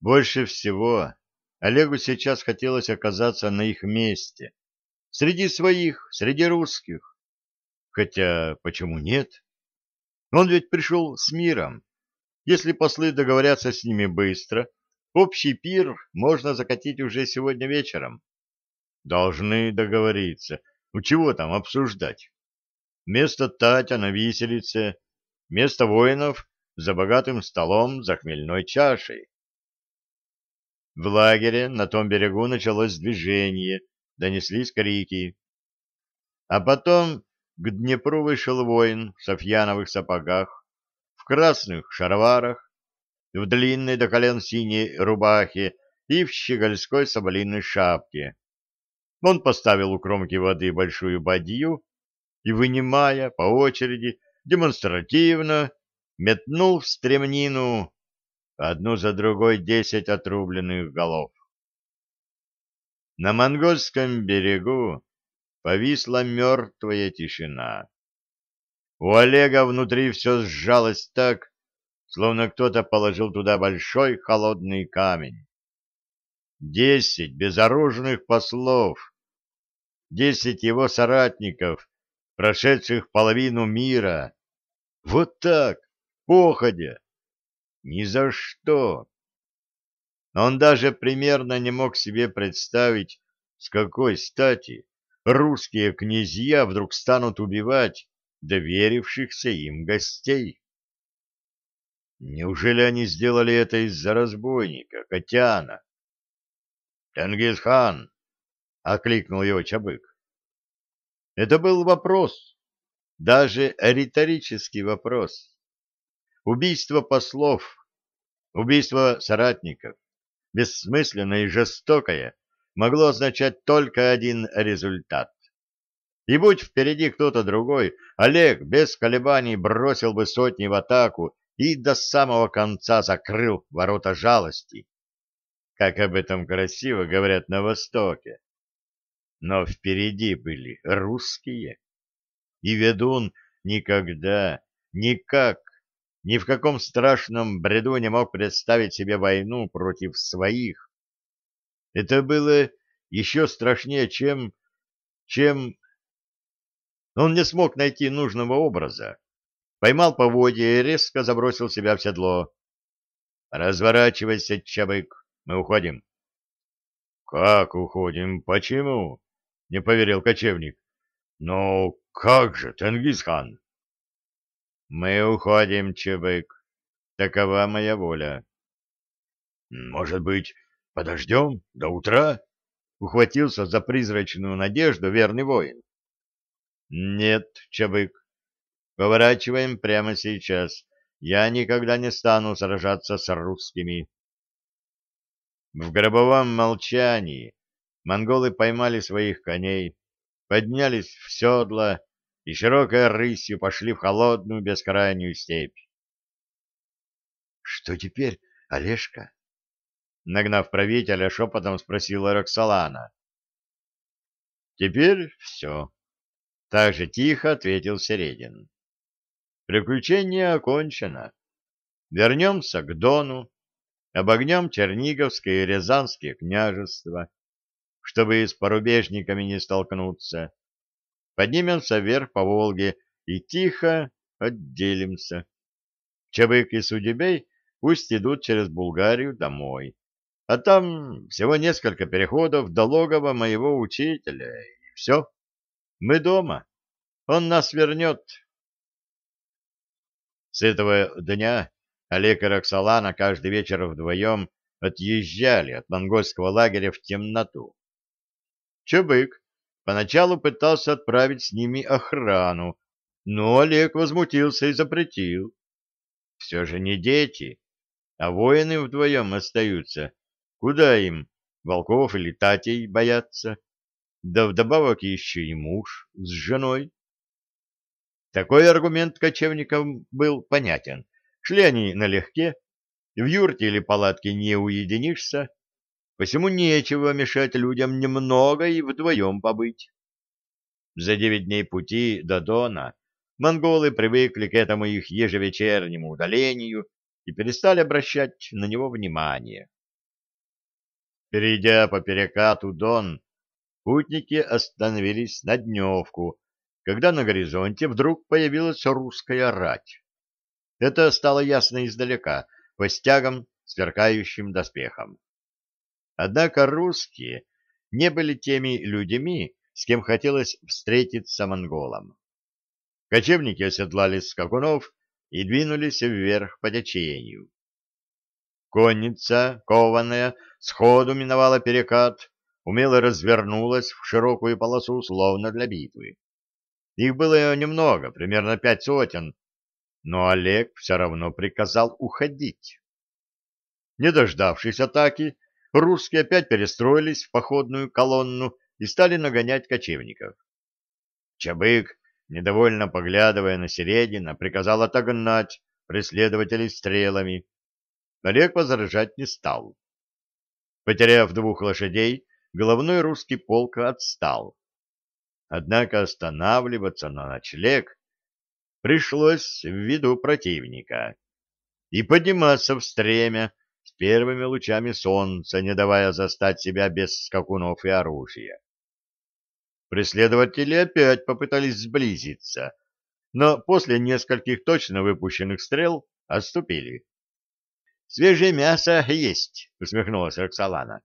Больше всего Олегу сейчас хотелось оказаться на их месте, среди своих, среди русских. Хотя, почему нет? Он ведь пришел с миром. Если послы договорятся с ними быстро, общий пир можно закатить уже сегодня вечером. Должны договориться. Ну чего там обсуждать? Место Татя на виселице, место воинов за богатым столом за хмельной чашей. В лагере на том берегу началось движение, донеслись крики. А потом к Днепру вышел воин в софьяновых сапогах, в красных шароварах, в длинной до колен синей рубахе и в щегольской соболиной шапке. Он поставил у кромки воды большую бадью и, вынимая по очереди, демонстративно метнул в стремнину одну за другой десять отрубленных голов. На монгольском берегу повисла мертвая тишина. У Олега внутри все сжалось так, словно кто-то положил туда большой холодный камень. Десять безоружных послов, десять его соратников, прошедших половину мира. Вот так, походя, ни за что. Он даже примерно не мог себе представить, с какой стати русские князья вдруг станут убивать доверившихся им гостей. Неужели они сделали это из-за разбойника, Котяна? «Тенгизхан!» — окликнул его Чабык. Это был вопрос, даже риторический вопрос. Убийство послов, убийство соратников, бессмысленное и жестокое, могло означать только один результат. И будь впереди кто-то другой, Олег без колебаний бросил бы сотни в атаку и до самого конца закрыл ворота жалости как об этом красиво говорят на Востоке. Но впереди были русские, и ведун никогда, никак, ни в каком страшном бреду не мог представить себе войну против своих. Это было еще страшнее, чем... чем... Он не смог найти нужного образа. Поймал поводья и резко забросил себя в седло. «Разворачивайся, Чабык!» Мы уходим. — Как уходим? Почему? — не поверил кочевник. — Ну, как же, Тенгизхан? — Мы уходим, Чебык. Такова моя воля. — Может быть, подождем до утра? — ухватился за призрачную надежду верный воин. — Нет, Чебык. Поворачиваем прямо сейчас. Я никогда не стану сражаться с русскими. В гробовом молчании монголы поймали своих коней, поднялись в седла и широкой рысью пошли в холодную бескрайнюю степь. — Что теперь, Олежка? — нагнав правителя, шепотом спросила Роксолана. — Теперь все. Так же тихо ответил Середин. Приключение окончено. Вернемся к Дону, обогнем Черниговское и Рязанские княжества, чтобы с порубежниками не столкнуться, поднимемся вверх по Волге и тихо отделимся. Чабык и Судебей пусть идут через Булгарию домой, а там всего несколько переходов до логова моего учителя, и все. Мы дома. Он нас вернет. С этого дня Олег и Роксолана каждый вечер вдвоем отъезжали от монгольского лагеря в темноту. Чубык поначалу пытался отправить с ними охрану, но Олег возмутился и запретил. Все же не дети, а воины вдвоем остаются. Куда им, волков или татей, бояться? Да вдобавок еще и муж с женой. Такой аргумент кочевникам был понятен, Шли они налегке, в юрте или палатке не уединишься, посему нечего мешать людям немного и вдвоем побыть. За девять дней пути до Дона монголы привыкли к этому их ежевечернему удалению и перестали обращать на него внимание. Перейдя по перекату Дон, путники остановились на дневку, когда на горизонте вдруг появилась русская рать. Это стало ясно издалека, по стягам, сверкающим доспехам. Однако русские не были теми людьми, с кем хотелось встретиться монголам. Кочевники оседлали скакунов и двинулись вверх по течению. Конница, кованая, сходу миновала перекат, умело развернулась в широкую полосу, словно для битвы. Их было немного, примерно пять сотен, но Олег все равно приказал уходить. Не дождавшись атаки, русские опять перестроились в походную колонну и стали нагонять кочевников. Чабык, недовольно поглядывая на Середина, приказал отогнать преследователей стрелами, Олег возражать не стал. Потеряв двух лошадей, головной русский полк отстал. Однако останавливаться на ночлег пришлось в виду противника и подниматься в стремя первыми лучами солнца, не давая застать себя без скакунов и оружия. Преследователи опять попытались сблизиться, но после нескольких точно выпущенных стрел отступили. Свежее мясо есть, усмехнулась Роксолана.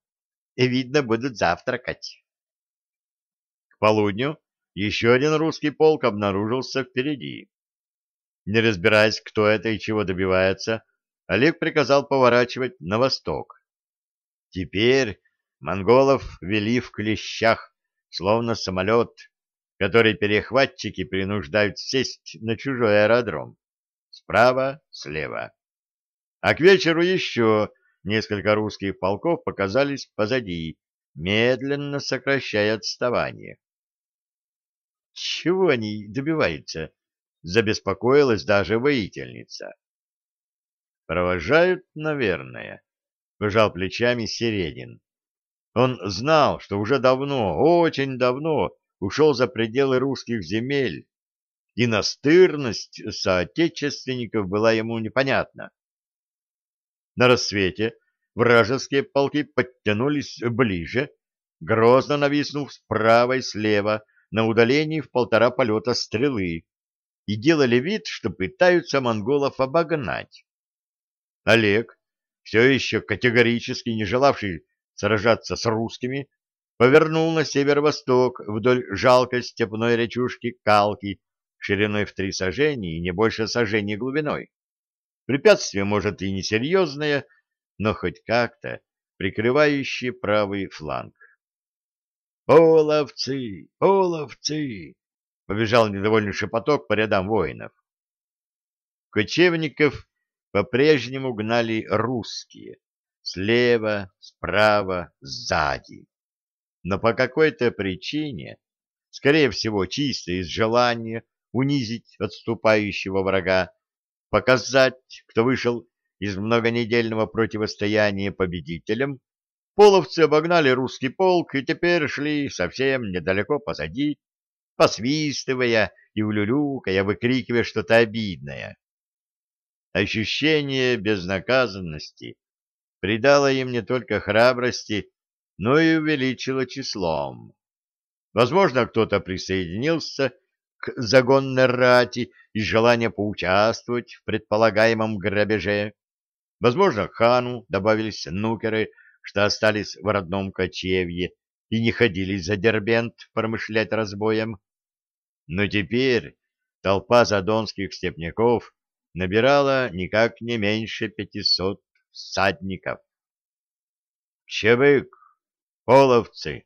И видно, будут завтракать. К полудню еще один русский полк обнаружился впереди. Не разбираясь, кто это и чего добивается, Олег приказал поворачивать на восток. Теперь монголов вели в клещах, словно самолет, который перехватчики принуждают сесть на чужой аэродром. Справа, слева а к вечеру еще несколько русских полков показались позади, медленно сокращая отставание. Чего они добиваются? Забеспокоилась даже воительница. Провожают, наверное, пожал плечами Середин. Он знал, что уже давно, очень давно ушел за пределы русских земель, и настырность соотечественников была ему непонятна. На рассвете вражеские полки подтянулись ближе, грозно нависнув справа и слева на удалении в полтора полета стрелы, и делали вид, что пытаются монголов обогнать. Олег, все еще категорически не желавший сражаться с русскими, повернул на северо-восток вдоль жалкой степной речушки Калки шириной в три сажения и не больше сажений глубиной. Препятствие, может, и несерьезное, но хоть как-то прикрывающее правый фланг. «Половцы! Половцы!» — побежал недовольный шепоток по рядам воинов. Кочевников по-прежнему гнали русские. Слева, справа, сзади. Но по какой-то причине, скорее всего, чисто из желания унизить отступающего врага, показать, кто вышел из многонедельного противостояния победителем, половцы обогнали русский полк и теперь шли совсем недалеко позади, посвистывая и улюлюкая, выкрикивая что-то обидное. Ощущение безнаказанности придало им не только храбрости, но и увеличило числом. Возможно, кто-то присоединился к загонной рати из желания поучаствовать в предполагаемом грабеже. Возможно, к хану добавились нукеры, что остались в родном кочевье и не ходили за Дербент промышлять разбоем. Но теперь толпа задонских степняков набирала никак не меньше пятисот всадников. «Чебык! Половцы!»